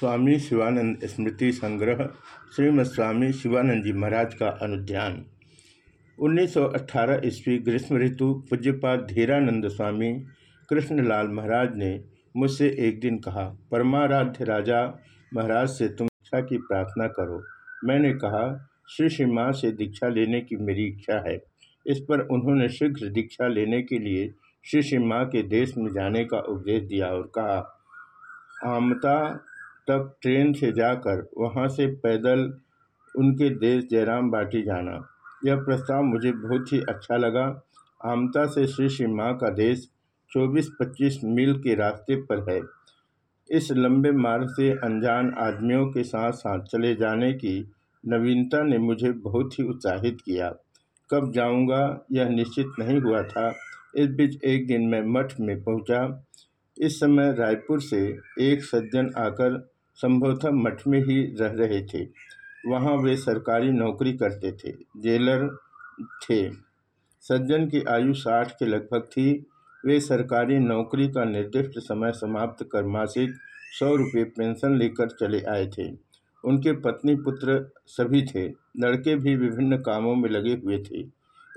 स्वामी शिवानंद स्मृति संग्रह, श्रीमद स्वामी शिवानंद जी महाराज का अनुध्यान। 1918 ईस्वी ग्रीष्म ऋतु पूज्यपात धीरानंद स्वामी कृष्णलाल महाराज ने मुझसे एक दिन कहा, परमाराध्य राजा महाराज से तुम दीक्षा की प्रार्थना करो। मैंने कहा, श्री श्री माँ से दीक्षा लेने की मेरी इच्छा है। इस पर उन्होंने शीघ्र दीक्षा लेने के लिए श्री श्री माँ के देश में जाने का उपदेश दिया और कहा, आमता तक ट्रेन से जाकर वहाँ से पैदल उनके देश जयराम बाटी जाना। यह प्रस्ताव मुझे बहुत ही अच्छा लगा। आमता से श्री श्री माँ का देश 24-25 मील के रास्ते पर है। इस लंबे मार्ग से अनजान आदमियों के साथ साथ चले जाने की नवीनता ने मुझे बहुत ही उत्साहित किया। कब जाऊँगा, यह निश्चित नहीं हुआ था। इस बीच एक दिन मैं मठ में पहुँचा। इस समय रायपुर से एक सज्जन आकर संभवतः मठ में ही रह रहे थे। वहाँ वे सरकारी नौकरी करते थे, जेलर थे। सज्जन की आयु साठ के लगभग थी। वे सरकारी नौकरी का निर्दिष्ट समय समाप्त कर मासिक सौ रुपये पेंशन लेकर चले आए थे। उनके पत्नी पुत्र सभी थे। लड़के भी विभिन्न कामों में लगे हुए थे।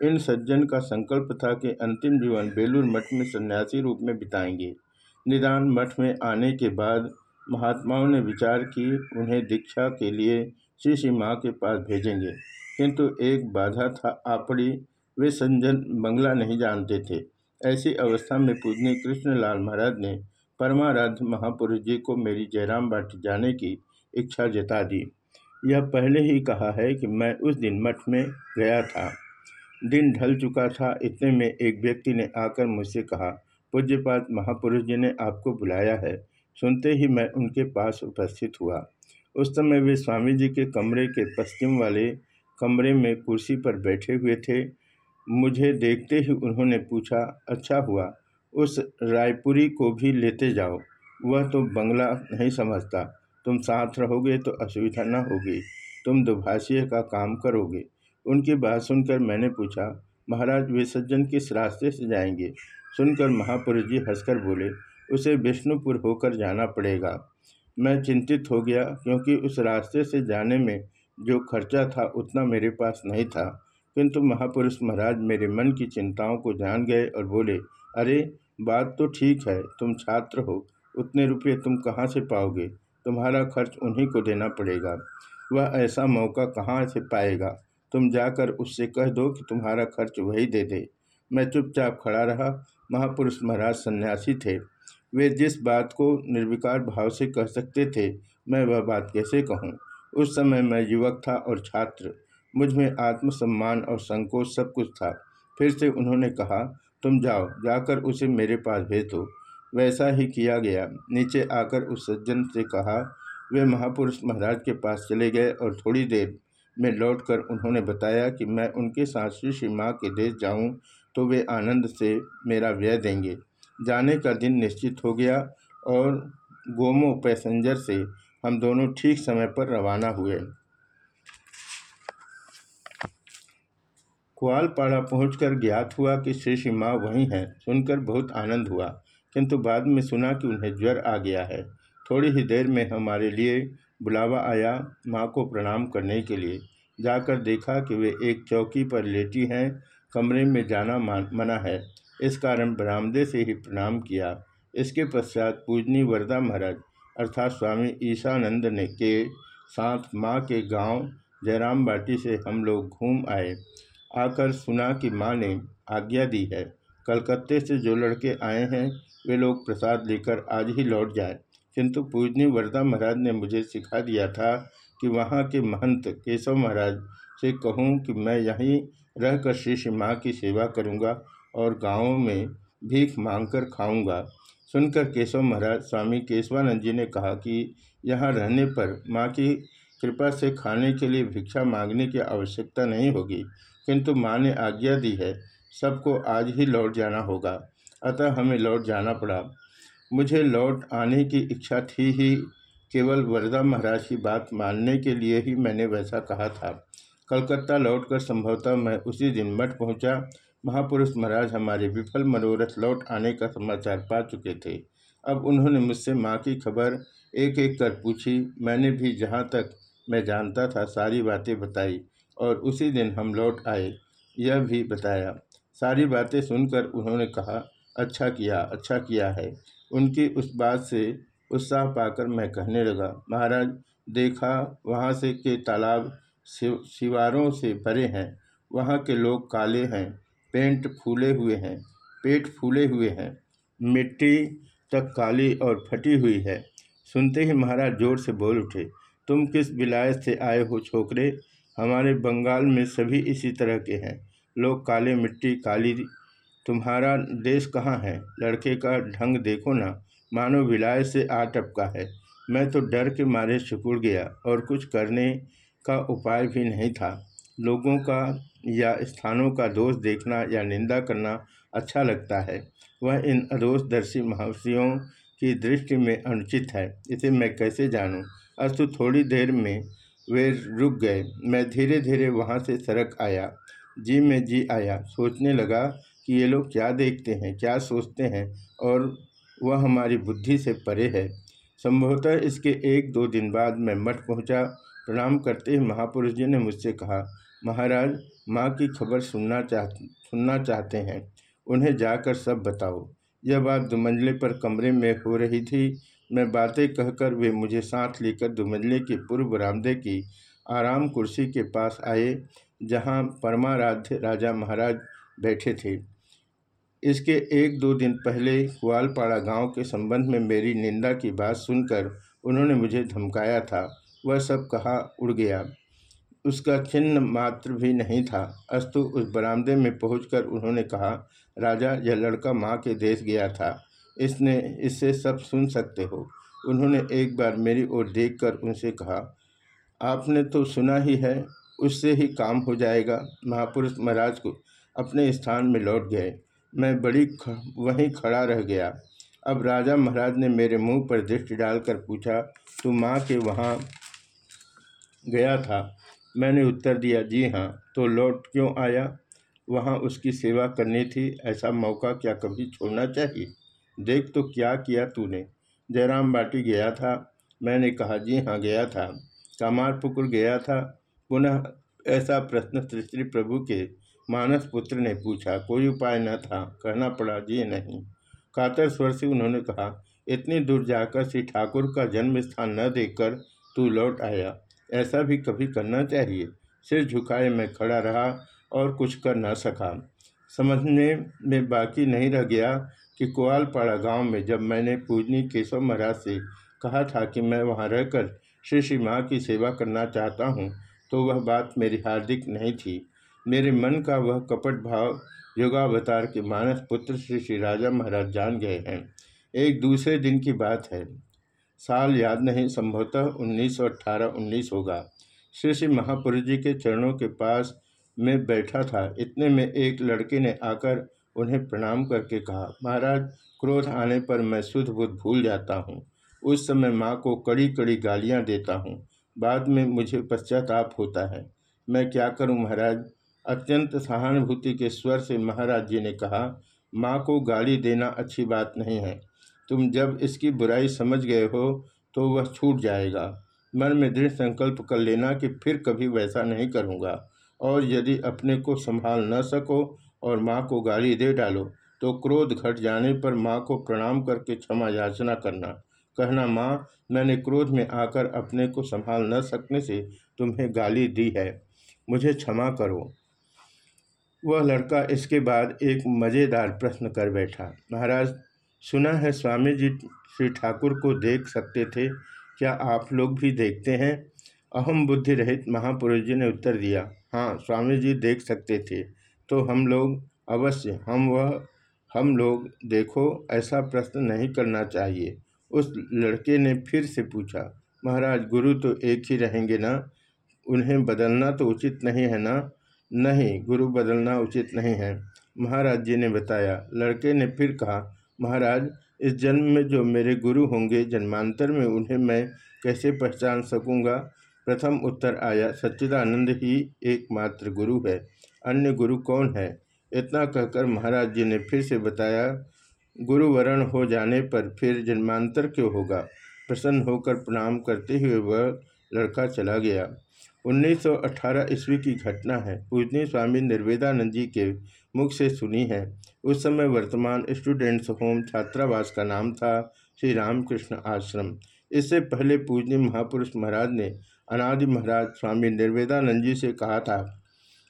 इन सज्जन का संकल्प था कि अंतिम जीवन बेलूर मठ में सन्यासी रूप में बिताएँगे। निदान मठ में आने के बाद महात्माओं ने विचार की, उन्हें दीक्षा के लिए श्री श्री माँ के पास भेजेंगे। किंतु एक बाधा था आ पड़ी वे संजन बंगला नहीं जानते थे। ऐसी अवस्था में पूजनी कृष्णलाल महाराज ने परमाराध्य महापुरुष जी को मेरी जयराम बाटी जाने की इच्छा जता दी। यह पहले ही कहा है कि मैं उस दिन मठ में गया था। दिन ढल चुका था, इतने में एक व्यक्ति ने आकर मुझसे कहा पूज्यपात महापुरुष जी ने आपको बुलाया है। सुनते ही मैं उनके पास उपस्थित हुआ। उस समय वे स्वामी जी के कमरे के पश्चिम वाले कमरे में कुर्सी पर बैठे हुए थे। मुझे देखते ही उन्होंने पूछा अच्छा हुआ, उस रायपुरी को भी लेते जाओ। वह तो बंगला नहीं समझता। तुम साथ रहोगे तो असुविधा न होगी। तुम दुभाषीय का काम करोगे। उनकी बात सुनकर मैंने पूछा, महाराज, वे सज्जन किस रास्ते से जाएँगे? सुनकर महापुरुष जी हंसकर बोले उसे विष्णुपुर होकर जाना पड़ेगा। मैं चिंतित हो गया क्योंकि उस रास्ते से जाने में जो खर्चा था उतना मेरे पास नहीं था। किंतु महापुरुष महाराज मेरे मन की चिंताओं को जान गए और बोले, अरे, बात तो ठीक है, तुम छात्र हो। उतने रुपये तुम कहाँ से पाओगे? तुम्हारा खर्च उन्हीं को देना पड़ेगा। वह ऐसा मौका कहाँ से पाएगा? तुम जाकर उससे कह दो कि तुम्हारा खर्च वही दे दे। मैं चुपचाप खड़ा रहा। महापुरुष महाराज सन्यासी थे। वे जिस बात को निर्विकार भाव से कह सकते थे, मैं वह बात कैसे कहूँ? उस समय मैं युवक था और छात्र। मुझमें आत्मसम्मान और संकोच सब कुछ था। फिर से उन्होंने कहा, तुम जाओ, जाकर उसे मेरे पास भेज। दो वैसा ही किया गया। नीचे आकर उस सज्जन से कहा, वे महापुरुष महाराज के पास चले गए और थोड़ी देर में लौटकर उन्होंने बताया कि मैं उनके साथ श्री माँ के देश जाऊँ तो वे आनंद से मेरा व्यय देंगे। जाने का दिन निश्चित हो गया और गोमो पैसेंजर से हम दोनों ठीक समय पर रवाना हुए। कुआलपाड़ा पहुंचकर ज्ञात हुआ कि श्री श्री माँ वहीं हैं सुनकर बहुत आनंद हुआ, किंतु बाद में सुना कि उन्हें ज्वर आ गया है। थोड़ी ही देर में हमारे लिए बुलावा आया माँ को प्रणाम करने के लिए। जाकर देखा कि वे एक चौकी पर लेटी हैं, कमरे में जाना मना है। इस कारण बरामदे से ही प्रणाम किया। इसके पश्चात पूजनी वरदा महाराज अर्थात स्वामी ईशानंद ने के साथ माँ के गाँव जयराम बाटी से हम लोग घूम आए। आकर सुना कि माँ ने आज्ञा दी है। कलकत्ते से जो लड़के आए हैं, वे लोग प्रसाद लेकर आज ही लौट जाए। किंतु पूजनी वरदा महाराज ने मुझे सिखा दिया था कि वहाँ के महंत केशव महाराज से कहूँ कि मैं यहीं रहकर श्री श्री माँ की सेवा करूँगा और गाँवों में भीख मांगकर खाऊँगा। सुनकर केशव महाराज स्वामी केशवानंद जी ने कहा कि यहाँ रहने पर माँ की कृपा से खाने के लिए भिक्षा मांगने की आवश्यकता नहीं होगी, किंतु माँ ने आज्ञा दी है, सबको आज ही लौट जाना होगा। अतः हमें लौट जाना पड़ा। मुझे लौट आने की इच्छा थी ही, केवल वरदा महाराज की बात मानने के लिए ही मैंने वैसा कहा था। कलकत्ता लौटकर संभवतः मैं उसी दिन मठ पहुँचा महापुरुष महाराज हमारे विफल मनोरथ लौट आने का समाचार पा चुके थे। अब उन्होंने मुझसे माँ की खबर एक एक कर पूछी। मैंने भी जहाँ तक, मैं जानता था, सारी बातें बताई और उसी दिन हम लौट आए। यह भी बताया। सारी बातें सुनकर उन्होंने कहा अच्छा किया अच्छा किया है। उनकी उस बात से उत्साह पाकर मैं कहने लगा, महाराज, देखा वहाँ से के तालाब सिवारों से भरे हैं, वहाँ के लोग काले हैं पेंट फूले हुए हैं, पेट फूले हुए हैं, मिट्टी तक काली और फटी हुई है। सुनते ही महाराज ज़ोर से बोल उठे, तुम किस विलायत से आए हो छोकरे? हमारे बंगाल में सभी इसी तरह के हैं। लोग काले मिट्टी, काली, तुम्हारा देश कहाँ है? लड़के का ढंग देखो ना, मानो विलायत से आ टपका है। मैं तो डर के मारे सिकुड़ गया और कुछ करने का उपाय भी नहीं था। लोगों का या स्थानों का दोष देखना या निंदा करना अच्छा लगता है। वह इन अदोषदर्शी महर्षियों की दृष्टि में अनुचित है। इसे मैं कैसे जानूं? अस्तु थोड़ी देर में वे रुक गए। मैं धीरे धीरे वहाँ से सड़क आया। जी में जी आया। सोचने लगा कि ये लोग क्या देखते हैं, क्या सोचते हैं और वह हमारी बुद्धि से परे है। संभवतः इसके एक दो दिन बाद मैं मठ पहुँचा। प्रणाम करते ही महापुरुष जी ने मुझसे कहा महाराज, माँ की खबर सुनना चाह सुनना चाहते हैं। उन्हें जाकर सब बताओ। यह बात दुमंजले पर कमरे में हो रही थी। मैं बातें कहकर वे मुझे साथ लेकर दुमंजले के पूर्व बरामदे की आराम कुर्सी के पास आए, जहाँ परमाराध्य राजा महाराज बैठे थे। इसके एक दो दिन पहले ग्वालपाड़ा गाँव के संबंध में मेरी निंदा की बात सुनकर उन्होंने मुझे धमकाया था। वह सब कहा, उड़ गया। उसका छिन्न मात्र भी नहीं था। अस्तु उस बरामदे में पहुंचकर उन्होंने कहा राजा यह लड़का माँ के देश गया था। इसने इससे सब सुन सकते हो। उन्होंने एक बार मेरी ओर देखकर उनसे कहा आपने तो सुना ही है उससे ही काम हो जाएगा। महापुरुष महाराज को अपने स्थान में लौट गए। मैं बड़ी ख, वहीं खड़ा रह गया। अब राजा महाराज ने मेरे मुँह पर दृष्टि डालकर पूछा तू माँ के वहाँ गया था? मैंने उत्तर दिया, जी हाँ। तो लौट क्यों आया? वहाँ उसकी सेवा करनी थी। ऐसा मौका क्या कभी छोड़ना चाहिए? देख तो क्या किया तूने। जयराम बाटी गया था। मैंने कहा, जी हाँ गया था। कामार पुकुर गया था। पुनः ऐसा प्रश्न श्री प्रभु के मानस पुत्र ने पूछा। कोई उपाय न था। कहना पड़ा, जी नहीं। कातर स्वर से उन्होंने कहा, इतनी दूर जाकर श्री ठाकुर का जन्म स्थान न देखकर तू लौट आया। ऐसा भी कभी करना चाहिए। सिर झुकाए मैं खड़ा रहा और कुछ कर ना सका। समझने में बाकी नहीं रह गया कि कोआलपाड़ा गाँव में जब मैंने पूजनी केशव महाराज से कहा था कि मैं वहाँ रहकर श्री श्री माँ की सेवा करना चाहता हूँ तो वह बात मेरी हार्दिक नहीं थी। मेरे मन का वह कपट भाव योगावतार के मानस पुत्र श्री श्री राजा महाराज जान गए हैं। एक दूसरे दिन की बात है। साल याद नहीं, संभवतः उन्नीस सौ अट्ठारह उन्नीस होगा। श्री श्री महापुरुष जी के चरणों के पास में बैठा था, इतने में एक लड़के ने आकर उन्हें प्रणाम करके कहा, महाराज, क्रोध आने पर मैं शुद्ध बुद्ध भूल जाता हूँ। उस समय माँ को कड़ी कड़ी गालियाँ देता हूँ। बाद में मुझे पश्चाताप होता है। मैं क्या करूँ महाराज? अत्यंत सहानुभूति के स्वर से महाराज जी ने कहा, माँ को गाली देना अच्छी बात नहीं है। तुम जब इसकी बुराई समझ गए हो तो वह छूट जाएगा। मन में दृढ़ संकल्प कर लेना कि फिर कभी वैसा नहीं करूँगा। और यदि अपने को संभाल न सको और माँ को गाली दे डालो तो क्रोध घट जाने पर माँ को प्रणाम करके क्षमा याचना करना। कहना, माँ, मैंने क्रोध में आकर अपने को संभाल न सकने से तुम्हें गाली दी है। मुझे क्षमा करो। वह लड़का इसके बाद एक मज़ेदार प्रश्न कर बैठा। महाराज सुना है स्वामी जी श्री ठाकुर को देख सकते थे। क्या आप लोग भी देखते हैं? अहम बुद्धि रहित महापुरुष जी ने उत्तर दिया हाँ स्वामी जी देख सकते थे। तो हम लोग अवश्य, हम वह, हम लोग देखो, ऐसा प्रश्न नहीं करना चाहिए। उस लड़के ने फिर से पूछा, महाराज, गुरु तो एक ही रहेंगे ना? उन्हें बदलना तो उचित नहीं है ना? नहीं, गुरु बदलना उचित नहीं है। महाराज जी ने बताया, लड़के ने फिर कहा महाराज, इस जन्म में जो मेरे गुरु होंगे जन्मांतर में, उन्हें मैं कैसे पहचान सकूँगा? प्रथम उत्तर आया, सच्चिदानंद ही एकमात्र गुरु है, अन्य गुरु कौन है? इतना कहकर महाराज जी ने फिर से बताया गुरु वरण हो जाने पर फिर जन्मांतर क्यों होगा? प्रसन्न होकर प्रणाम करते हुए वह लड़का चला गया। 1918 ईस्वी की घटना है। पूजनी स्वामी निर्वेदानंद जी के मुख से सुनी है। उस समय वर्तमान स्टूडेंट्स होम छात्रावास का नाम था श्री रामकृष्ण आश्रम। इससे पहले पूजनी महापुरुष महाराज ने अनादि महाराज स्वामी निर्वेदानंद जी से कहा था,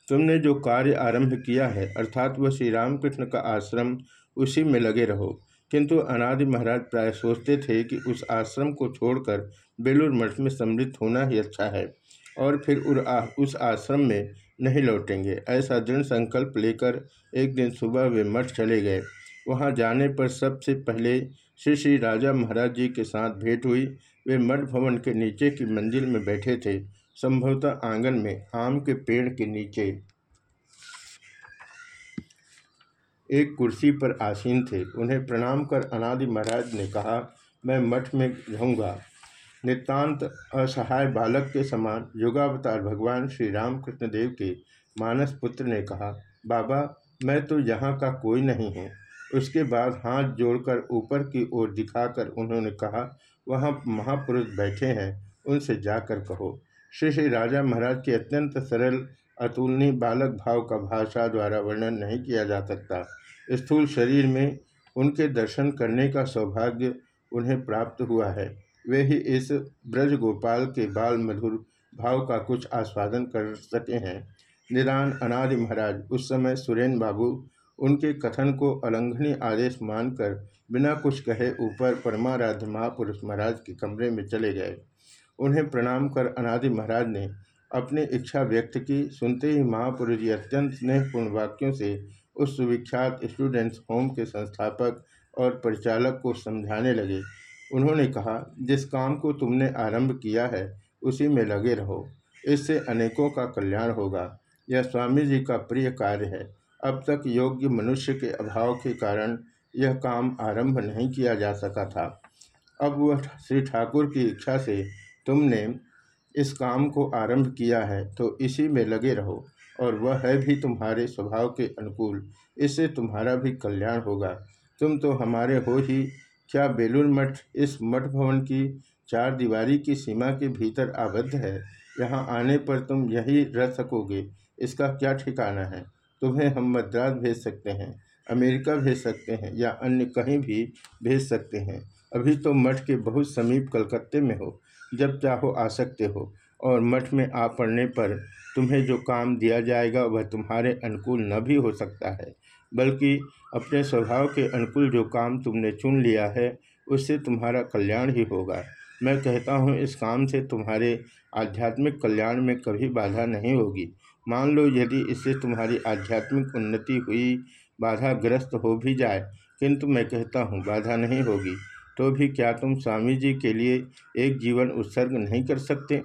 तुमने जो कार्य आरंभ किया है, अर्थात वह श्री रामकृष्ण का आश्रम, उसी में लगे रहो। किंतु अनादि महाराज प्राय सोचते थे कि उस आश्रम को छोड़कर बेलूर मठ में सम्मिलित होना ही अच्छा है और फिर उस आश्रम में नहीं लौटेंगे। ऐसा दृढ़ संकल्प लेकर एक दिन सुबह वे मठ चले गए। वहाँ जाने पर सबसे पहले श्री श्री राजा महाराज जी के साथ भेंट हुई। वे मठ भवन के नीचे की मंजिल में बैठे थे, संभवतः आँगन में आम के पेड़ के नीचे। एक कुर्सी पर आसीन थे। उन्हें प्रणाम कर अनादि महाराज ने कहा, मैं मठ में रहूँगा। नितांत असहाय बालक के समान युगावतार भगवान श्री रामकृष्ण देव के मानस पुत्र ने कहा, बाबा, मैं तो यहाँ का कोई नहीं हूँ। उसके बाद हाथ जोड़कर ऊपर की ओर दिखाकर उन्होंने कहा, वहाँ महापुरुष बैठे हैं, उनसे जाकर कहो। श्री श्री राजा महाराज के अत्यंत सरल, अतुलनीय बालक भाव का भाषा द्वारा वर्णन नहीं किया जा सकता। स्थूल शरीर में उनके दर्शन करने का सौभाग्य उन्हें प्राप्त हुआ है। वे ही इस ब्रज गोपाल के बाल मधुर भाव का कुछ आस्वादन कर सके हैं। निदान अनादि महाराज, उस समय सुरेन बाबू उनके कथन को अलंघनीय आदेश मानकर बिना कुछ कहे ऊपर परमाराध्य महापुरुष महाराज के कमरे में चले गए। उन्हें प्रणाम कर अनादि महाराज ने अपनी इच्छा व्यक्त की। सुनते ही महापुरुष जी अत्यंत स्नेहपूर्ण वाक्यों से उस सुविख्यात स्टूडेंट्स होम के संस्थापक और परिचालक को समझाने लगे। उन्होंने कहा, जिस काम को तुमने आरंभ किया है, उसी में लगे रहो। इससे अनेकों का कल्याण होगा। यह स्वामी जी का प्रिय कार्य है। अब तक योग्य मनुष्य के अभाव के कारण यह काम आरंभ नहीं किया जा सका था। अब वह श्री ठाकुर की इच्छा से तुमने इस काम को आरंभ किया है तो इसी में लगे रहो, और वह है भी तुम्हारे स्वभाव के अनुकूल। इससे तुम्हारा भी कल्याण होगा। तुम तो हमारे हो ही क्या बेलूर मठ इस मठ भवन की चार दीवारी की सीमा के भीतर आबद्ध है? यहाँ आने पर तुम यही रह सकोगे। इसका क्या ठिकाना है? तुम्हें हम मद्रास भेज सकते हैं, अमेरिका भेज सकते हैं या अन्य कहीं भी भेज सकते हैं। अभी तो मठ के बहुत समीप कलकत्ते में हो। जब चाहो आ सकते हो। और मठ में आ पड़ने पर तुम्हें जो काम दिया जाएगा वह तुम्हारे अनुकूल न भी हो सकता है। बल्कि अपने स्वभाव के अनुकूल जो काम तुमने चुन लिया है, उससे तुम्हारा कल्याण ही होगा। मैं कहता हूँ, इस काम से तुम्हारे आध्यात्मिक कल्याण में कभी बाधा नहीं होगी। मान लो यदि इससे तुम्हारी आध्यात्मिक उन्नति हुई, बाधा ग्रस्त हो भी जाए, किंतु मैं कहता हूँ, बाधा नहीं होगी तो भी क्या तुम स्वामी जी के लिए एक जीवन उत्सर्ग नहीं कर सकते?